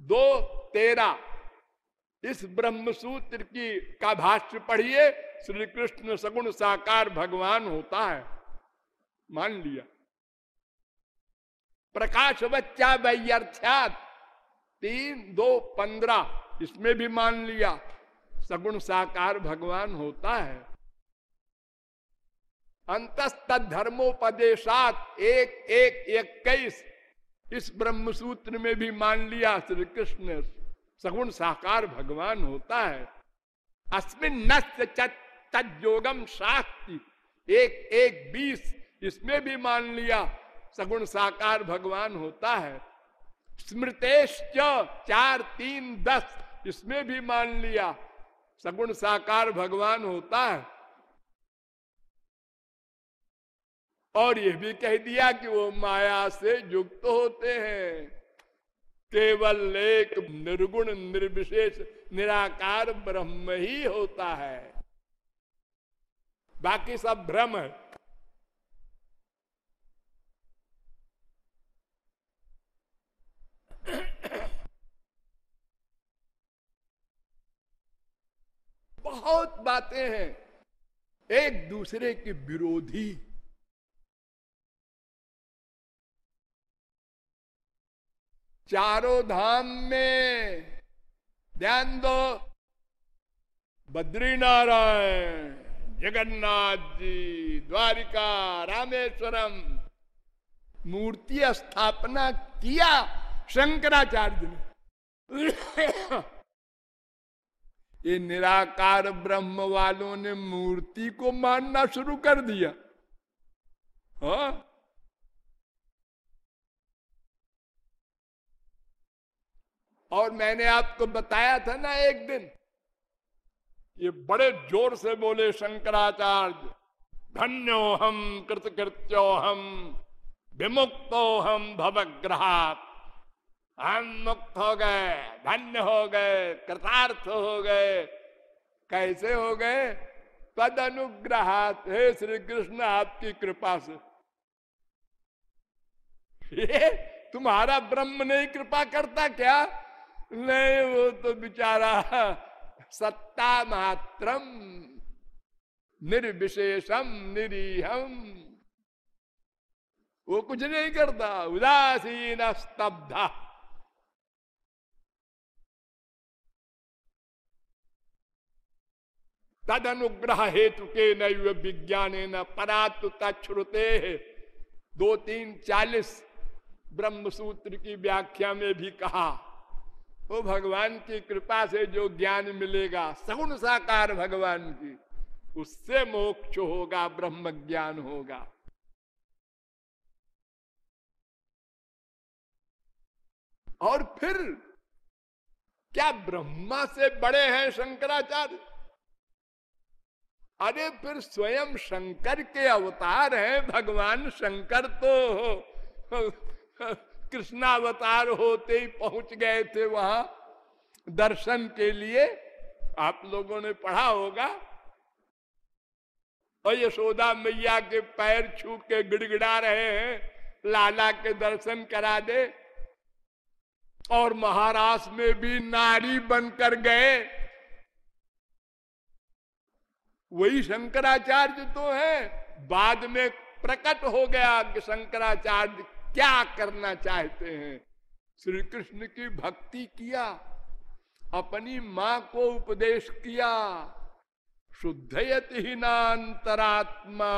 दो, तेरा। इस ब्रह्म सूत्र की का भाष्य पढ़िए श्री कृष्ण सगुण साकार भगवान होता है। मान लिया। प्रकाश बच्चा व्यर्थ्यात तीन, दो, पंद्रह, इसमें भी मान लिया, सगुण साकार भगवान होता है। अंतस्त धर्मोपदेशात एक एक इक्कीस इस ब्रह्म सूत्र में भी मान लिया श्री कृष्ण सगुण साकार भगवान होता है। अस्मिन तजोगम शाक्ति एक एक, बीस, इसमें भी मान लिया सगुण साकार भगवान होता है। स्मृतेश चार, तीन, दस, इसमें भी मान लिया सगुण साकार भगवान होता है। और यह भी कह दिया कि वो माया से युक्त होते हैं। केवल एक निर्गुण, निर्विशेष, निराकार ब्रह्म ही होता है। बाकी सब भ्रम है। बहुत बातें हैं। एक दूसरे के विरोधी चारों धाम में ध्यान दो बद्रीनारायण जगन्नाथ जी द्वारिका, रामेश्वरम। मूर्ति स्थापना किया शंकराचार्य ने। ये निराकार ब्रह्म वालों ने मूर्ति को मानना शुरू कर दिया। हा? और मैंने आपको बताया था ना एक दिन, ये बड़े ज़ोर से बोले, शंकराचार्य धन्यो हम कृतकृत्यो हम विमुक्तो हम भवग्रहात। हम मुक्त हो गए, धन्य हो गए, कृतार्थ हो गए। कैसे हो गए? तद अनुग्रह हे श्री कृष्ण आपकी कृपा से। ये तुम्हारा ब्रह्म नहीं, कृपा करता क्या? नहीं, वो तो बेचारा सत्ता मात्रम, निर्विशेषम, निरीहम। वो कुछ नहीं करता, उदासीन स्तब्धा। तद अनुग्रह हेतु के नैव विज्ञान न परातु तछ्रुते दो तीन चालीस ब्रह्म सूत्र की व्याख्या में भी कहा वो भगवान की कृपा से जो ज्ञान मिलेगा, सगुण साकार भगवान की, उससे मोक्ष होगा, ब्रह्म ज्ञान होगा। और फिर क्या ब्रह्मा से बड़े हैं शंकराचार्य? अरे फिर स्वयं शंकर के अवतार हैं, भगवान शंकर तो कृष्णावतार होते ही पहुँच गए थे वहाँ दर्शन के लिए। आप लोगों ने पढ़ा होगा। और यशोदा मैया के पैर छू के गिड़गिड़ा रहे हैं। लाला के दर्शन करा दे। और महाराष्ट्र में भी नारी बनकर गए। वही शंकराचार्य तो है। बाद में प्रकट हो गया कि शंकराचार्य क्या करना चाहते हैं? श्री कृष्ण की भक्ति किया, अपनी माँ को उपदेश किया। शुद्धयति नातरात्मा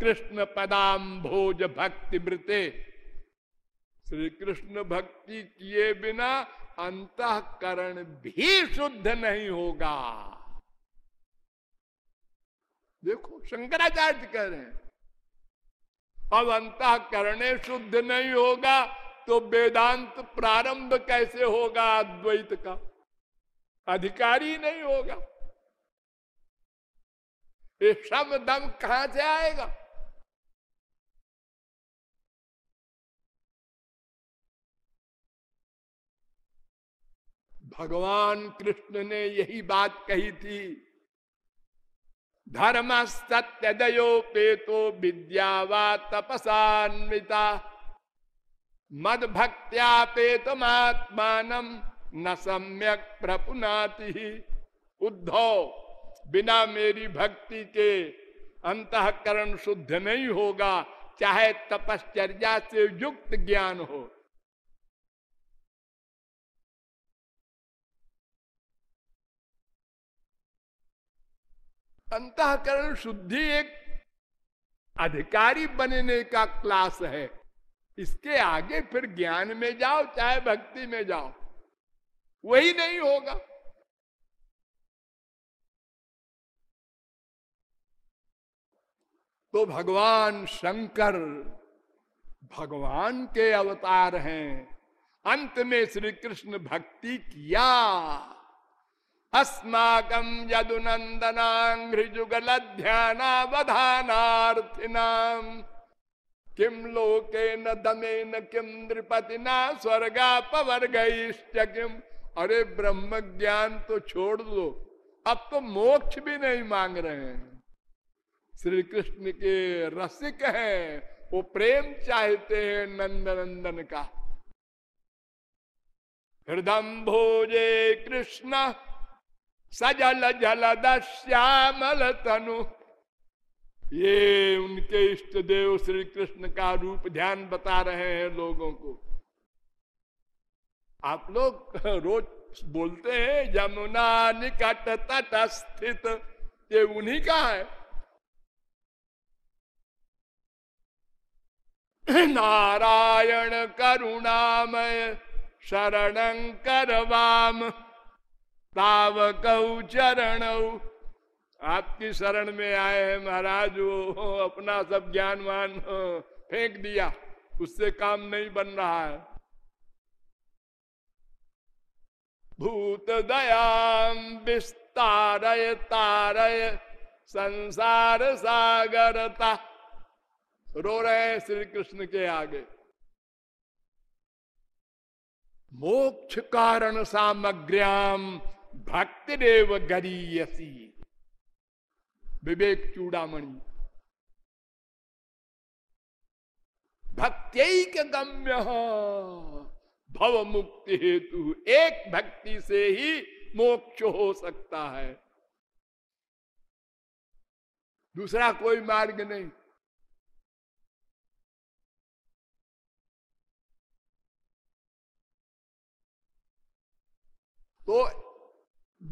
कृष्ण पदाम भोज भक्ति मृते श्री कृष्ण भक्ति किए बिना अंतकरण भी शुद्ध नहीं होगा। देखो, शंकराचार्य कह रहे हैं अब अंत करने शुद्ध नहीं होगा तो वेदांत प्रारंभ कैसे होगा अद्वैत का? अधिकारी नहीं होगा। ये शम दम कहाँ से आएगा? भगवान कृष्ण ने यही बात कही थी धर्म सत्य दयोपेतो विद्या व तपसान्विता। मद भक्त्यापेतमात्मान न सम्यक प्रपुनाति उद्धव, बिना मेरी भक्ति के अंतकरण शुद्ध नहीं होगा, चाहे तपश्चर्या से युक्त ज्ञान हो। अंतकरण शुद्धि एक अधिकारी बनने का क्लास है। इसके आगे फिर ज्ञान में जाओ, चाहे भक्ति में जाओ। वही नहीं होगा। तो भगवान शंकर भगवान के अवतार हैं। अंत में श्री कृष्ण भक्ति किया। अस्माकम यदुनंदनाघ्रिजुगल ध्यानावधानार्थिनाम किम लोके न दमे न किम अरे ब्रह्म ज्ञान तो छोड़ दो। अब तो मोक्ष भी नहीं मांग रहे हैं। श्री कृष्ण के रसिक हैं। वो प्रेम चाहते हैं नंद नंदन का। हृदय भोजे कृष्ण। सजल जल दश्यामल तनु ये उनके इष्ट देव श्री कृष्ण का रूप ध्यान बता रहे हैं लोगों को। आप लोग रोज बोलते हैं, यमुना निकट तट स्थित ये उन्हीं का है। नारायण करुणामय शरण करवाम। तावक चरण। आपकी शरण में आए हैं महाराज, वो अपना सब ज्ञान ज्ञानवान फेंक दिया। उससे काम नहीं बन रहा है। भूत दयाम विस्तारय तारय, संसार सागरता। रो रहे हैं श्री कृष्ण के आगे। मोक्ष कारण सामग्र्याम भक्ति देव गरीयसी। विवेक चूड़ामणि। भक्त्यक गम्य भव मुक्ति हेतु एक भक्ति से ही मोक्ष हो सकता है। दूसरा कोई मार्ग नहीं। तो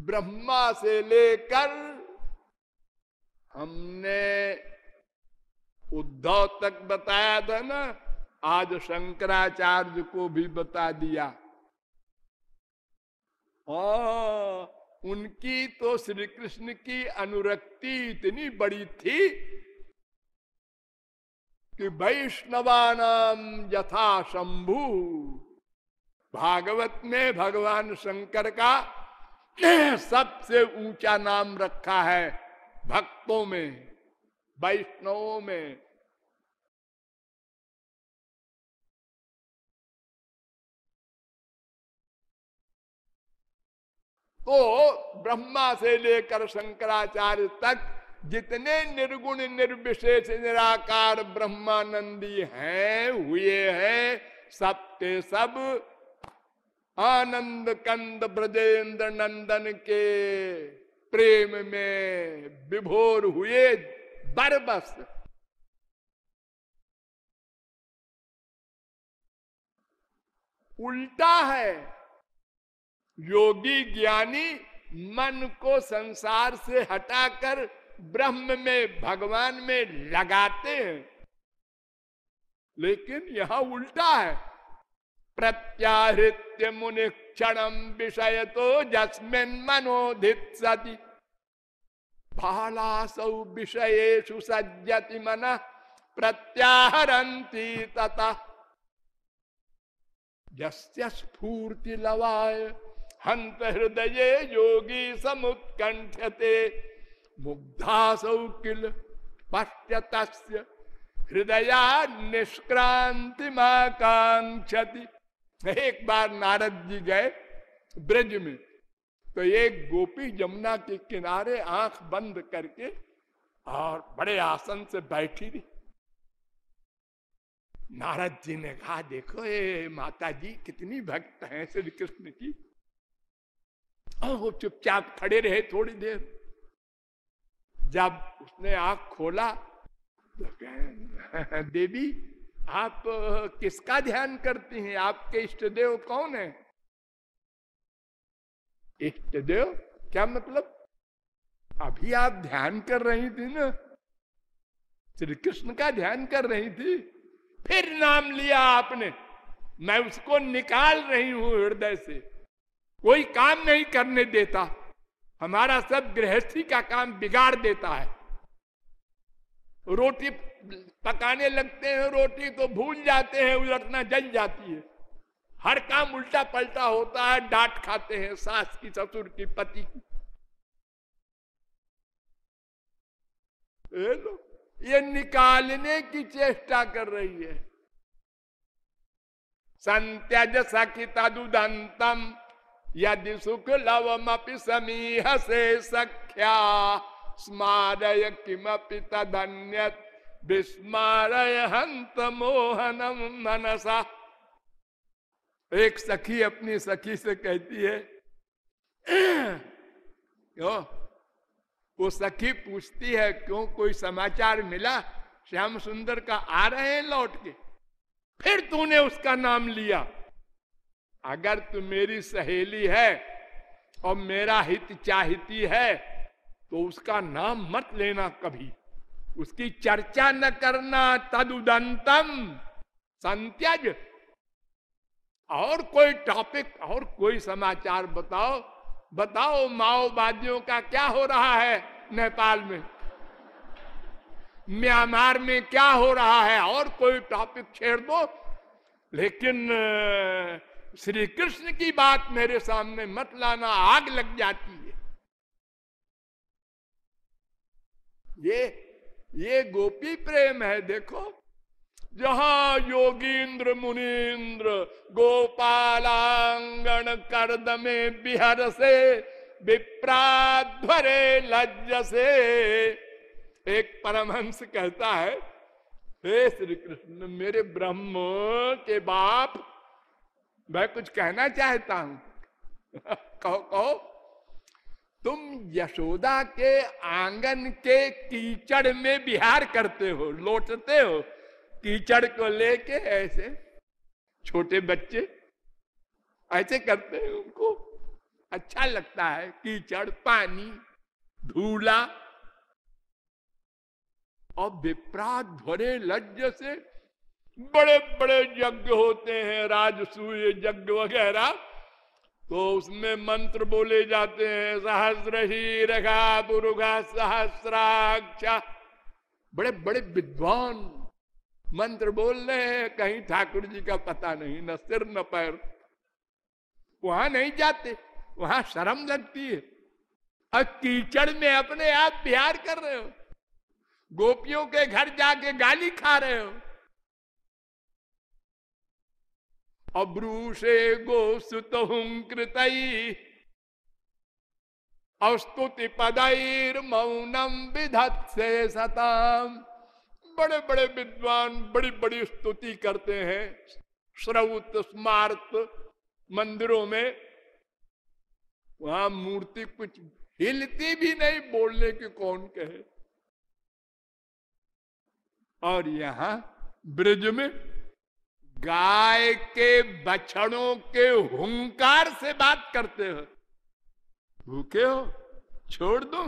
ब्रह्मा से लेकर हमने उद्धव तक बताया था ना, आज शंकराचार्य को भी बता दिया। हाँ उनकी तो श्री कृष्ण की अनुरक्ति इतनी बड़ी थी कि वैष्णवानाम यथा शंभु। भागवत में भगवान शंकर का सबसे ऊँचा नाम रखा है भक्तों में, वैष्णवों में। तो ब्रह्मा से लेकर शंकराचार्य तक जितने निर्गुण, निर्विशेष, निराकार ब्रह्मानंदी हैं, हुए हैं सब के सब आनंद कंद ब्रजेंद्र नंदन के प्रेम में विभोर हुए बरबस। उल्टा है, योगी ज्ञानी मन को संसार से हटाकर ब्रह्म में, भगवान में लगाते हैं। लेकिन यहाँ उल्टा है। प्रत्याहृत्य मुनि क्षण विषय तो जस्मिन मनोधित सती भालासौ विषयेषु सज्जति मन प्रत्याहरती तथा यस्य लवाय हंत हृदय योगी समुत्कंठते मुग्धासौ किल पश्यत हृदया निष्क्रांति कांक्षति एक बार नारद जी गए ब्रज में। तो एक गोपी जमुना के किनारे आँख बंद करके और बड़े आसन से बैठी थी नारद जी ने कहा, देखो ये माता जी कितनी भक्त हैं श्री कृष्ण की। और वो चुपचाप खड़े रहे थोड़ी देर। जब उसने आँख खोला तो देवी आप किसका ध्यान करती हैं? आपके इष्ट देव कौन है? इष्ट देव क्या मतलब? अभी आप ध्यान कर रही थी ना? श्री कृष्ण का ध्यान कर रही थी? फिर नाम लिया आपने। मैं उसको निकाल रही हूँ हृदय से। कोई काम नहीं करने देता। हमारा सब गृहस्थी का काम बिगाड़ देता है। रोटी पकाने लगते हैं, रोटी तो भूल जाते हैं, उलटना जल जाती है। हर काम उल्टा पलटा होता है, डांट खाते हैं, सास की, ससुर की, पति की। ये निकालने की चेष्टा कर रही है। संत्यज सखी तदुदंतम, यदि सुख लवमपि समीह से सख्या, स्मारय किमपि तदन्य विस्मारय हंत मोहनम मनसा। एक सखी अपनी सखी से कहती है क्यों वो सखी पूछती है, क्यों कोई समाचार मिला? श्याम सुंदर का आ रहे हैं लौट के। फिर तूने उसका नाम लिया। अगर तू मेरी सहेली है और मेरा हित चाहती है तो उसका नाम मत लेना कभी। उसकी चर्चा न करना तदुदंतम। संत्यज और कोई टॉपिक और कोई समाचार बताओ। बताओ माओवादियों का क्या हो रहा है नेपाल में? म्यांमार में क्या हो रहा है? और कोई टॉपिक छेड़ दो। लेकिन श्री कृष्ण की बात मेरे सामने मत लाना, आग लग जाती है। ये ये गोपी प्रेम है देखो। जहाँ योगींद्र मुनीन्द्र गोपालांगण कर्द में बिहर से विप्राध्वरे लज्ज से। एक परमहंस कहता है, हे श्री कृष्ण मेरे ब्रह्म के बाप, मैं कुछ कहना चाहता हूँ। कहो कहो। तुम यशोदा के आँगन के कीचड़ में बिहार करते हो, लौटते हो। कीचड़ को लेके ऐसे छोटे बच्चे ऐसे करते हैं उनको। अच्छा लगता है, कीचड़, पानी, धूला और विप्रात भरे लज्ज से बड़े बड़े यज्ञ होते हैं, राजसूय यज्ञ वगैरह। तो उसमें मंत्र बोले जाते हैं, सहस्र ही रखा पुरुषा सहस्राक्षा। बड़े बड़े विद्वान मंत्र बोल रहे हैं, कहीं ठाकुर जी का पता नहीं, न सिर, न पैर। वहाँ नहीं जाते, वहाँ शर्म लगती है। और कीचड़ में अपने आप प्यार कर रहे हो, गोपियों के घर जाके गाली खा रहे हो। अब्रूषे गोसुत कृत। अस्तुति पदैर मौनम विधत सताम बड़े बड़े विद्वान बड़ी बड़ी स्तुति करते हैं। श्रौत स्मार्त मंदिरों में। वहाँ मूर्ति कुछ हिलती भी नहीं बोलने के कौन कहे। और यहाँ ब्रज में गाय के बछड़ों के हुंकार से बात करते हो। भूखे हो, छोड़ दो,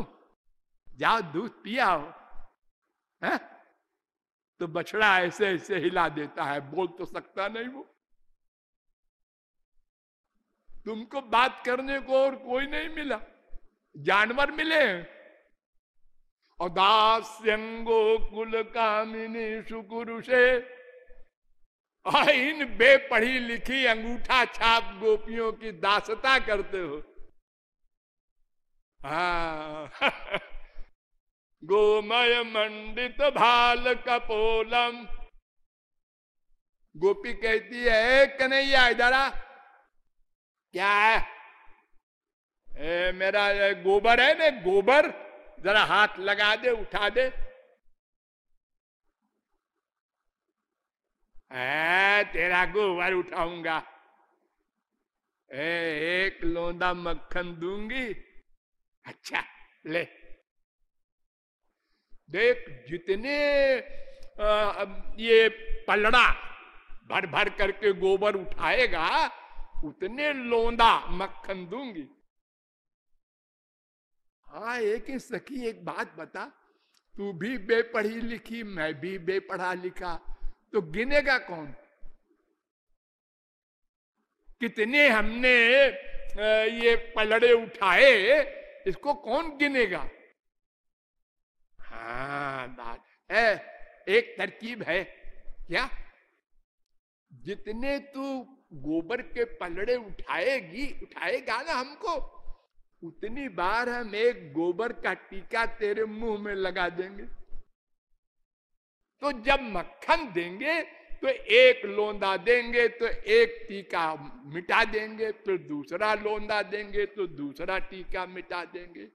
जाओ दूध पिया हो? है? तो बछड़ा ऐसे ऐसे हिला देता है, बोल तो सकता नहीं वो। तुमको बात करने को और कोई नहीं मिला, जानवर मिले और दास्यंगो कुल कामिनी सुकुरुषे इन बेपढ़ी लिखी अंगूठा छाप गोपियों की दासता करते हो। हा। गोमय मंडित भाल कपोलम। गोपी कहती है कन्हैया इधर क्या है? ए, मेरा गोबर है ना गोबर। जरा हाथ लगा दे उठा दे। है तेरा गोबर उठाऊँगा। ए, एक लोंदा मक्खन दूँगी। अच्छा ले। देख जितने आ, ये पलड़ा भर भर करके गोबर उठाएगा उतने लोंदा मक्खन दूँगी। हाँ एक सखी एक बात बता। तू भी बेपढ़ी लिखी मैं भी बेपढ़ा लिखा। तो गिनेगा कौन? कितने हमने ये पलड़े उठाए, इसको कौन गिनेगा? हाँ है, एक तरकीब है, क्या? जितने तू गोबर के पलड़े उठाएगी, उठाएगा ना हमको, उतनी बार हम एक गोबर का टीका तेरे मुँह में लगा देंगे। तो जब मक्खन देंगे तो एक लोंदा देंगे तो एक टीका मिटा देंगे, फिर दूसरा लोंदा देंगे तो दूसरा टीका मिटा देंगे।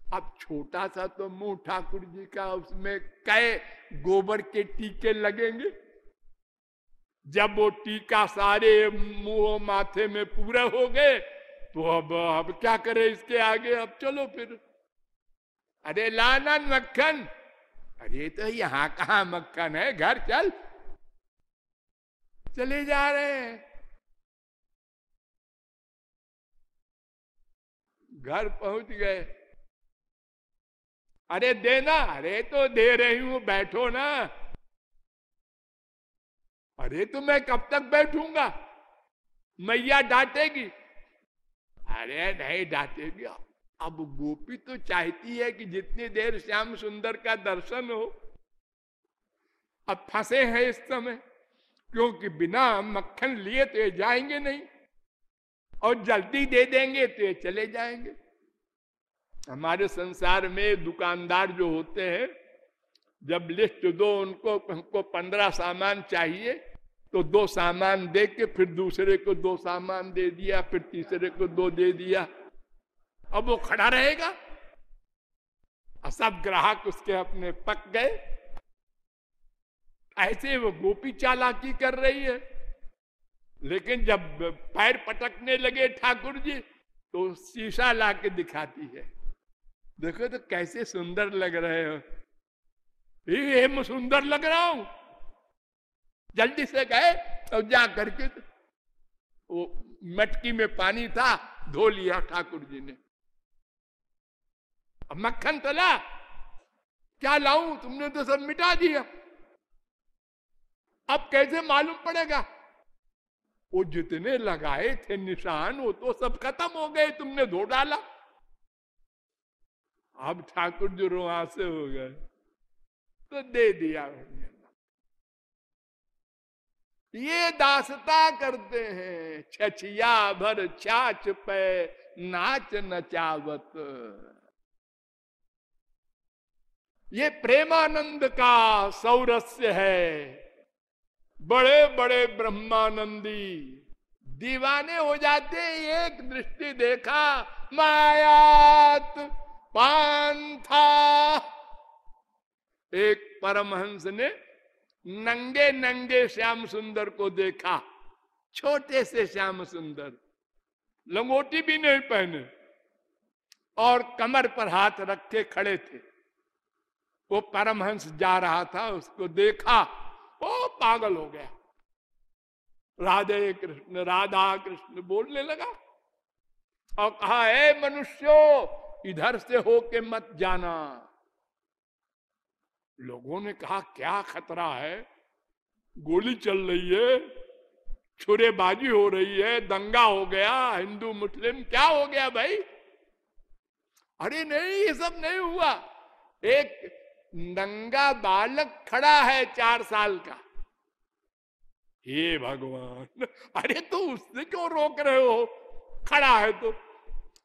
अब छोटा सा तो मुँह ठाकुर जी का, उसमें कई गोबर के टीके लगेंगे। जब वो टीका सारे मुँह माथे में पूरे हो गए तो अब अब क्या करे इसके आगे? अब चलो फिर। अरे लाना मक्खन। अरे तो यहाँ कहा मक्खन है? घर चल। चले जा रहे हैं। घर पहुँच गए। अरे देना। अरे तो दे रही हूँ, बैठो ना। अरे तो मैं कब तक बैठूँगा? मैया डांटेगी। अरे नहीं डांटेगी। अब गोपी तो चाहती है कि जितनी देर श्याम सुंदर का दर्शन हो। अब फंसे हैं इस समय, क्योंकि बिना मक्खन लिए तो ये जाएँगे नहीं, और जल्दी दे देंगे तो ये चले जाएँगे। हमारे संसार में दुकानदार जो होते हैं, जब लिस्ट दो, उनको, हमको पंद्रह सामान चाहिए तो दो सामान दे के फिर दूसरे को दो सामान दे दिया, फिर तीसरे को दो दे दिया अब वो खड़ा रहेगा। और सब ग्राहक उसके अपने पक गए। ऐसे वो गोपी चालाकी कर रही है। लेकिन जब पैर पटकने लगे ठाकुर जी तो शीशा ला के दिखाती है। देखो तो कैसे सुंदर लग रहे हो। ये मैं सुंदर लग रहा हूँ। जल्दी से गए तो जा करके तो वो मटकी में पानी था, धो लिया ठाकुर जी ने। अब मक्खन तला क्या लाऊं? तुमने तो सब मिटा दिया। अब कैसे मालूम पड़ेगा? वो जितने लगाए थे निशान, वो तो सब खत्म हो गए, तुमने धो डाला। अब ठाकुर जो रुआ से हो गए। तो दे दिया ये दासता करते हैं, छछिया भर छाछ पे नाच नचावत। ये प्रेमानंद का सौरस्य है। बड़े बड़े ब्रह्मानंदी, दीवाने हो जाते, एक दृष्टि देखा, मायात पांथा एक परमहंस ने नंगे नंगे श्याम सुंदर को देखा, छोटे से श्याम सुंदर। लंगोटी भी नहीं पहने, और कमर पर हाथ रख के खड़े थे। वो परमहंस जा रहा था, उसको देखा वो पागल हो गया। राधे कृष्ण, राधा कृष्ण बोलने लगा और कहा है मनुष्यो, इधर से होके मत जाना। लोगों ने कहा, क्या खतरा है? गोली चल रही है, छुरेबाजी हो रही है, दंगा हो गया, हिंदू, मुस्लिम, क्या हो गया भाई? अरे नहीं, ये सब नहीं हुआ। एक नंगा बालक खड़ा है चार साल का। हे भगवान, अरे तो उससे क्यों रोक रहे हो? खड़ा है तो।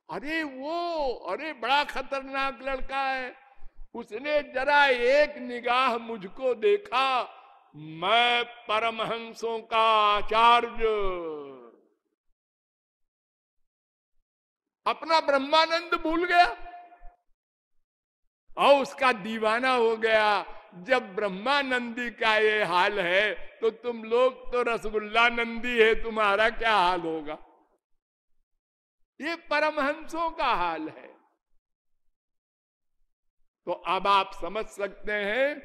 अरे वो, अरे बड़ा खतरनाक लड़का है। उसने जरा एक निगाह मुझको देखा, मैं परमहंसों का आचार्य। अपना ब्रह्मानंद भूल गया? और उसका दीवाना हो गया। जब ब्रह्मानंदी का ये हाल है तो तुम लोग तो रसगुल्ला नंदी है, तुम्हारा क्या हाल होगा? ये परमहंसों का हाल है। तो अब आप समझ सकते हैं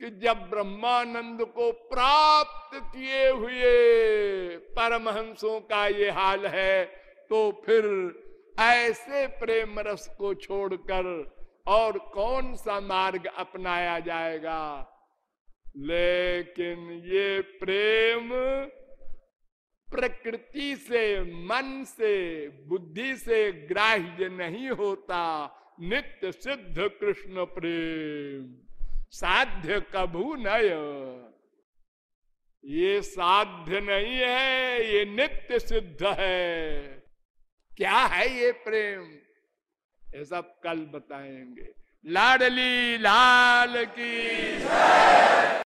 कि जब ब्रह्मानंद को प्राप्त किए हुए परमहंसों का ये हाल है तो फिर ऐसे प्रेम रस को छोड़कर और कौन सा मार्ग अपनाया जाएगा? लेकिन ये प्रेम प्रकृति से, मन से, बुद्धि से ग्राह्य नहीं होता। नित्य सिद्ध कृष्ण प्रेम। साध्य कभू नय। ये साध्य नहीं है, ये नित्य सिद्ध है। क्या है ये प्रेम? ये सब कल बताएँगे। लाडली लाल की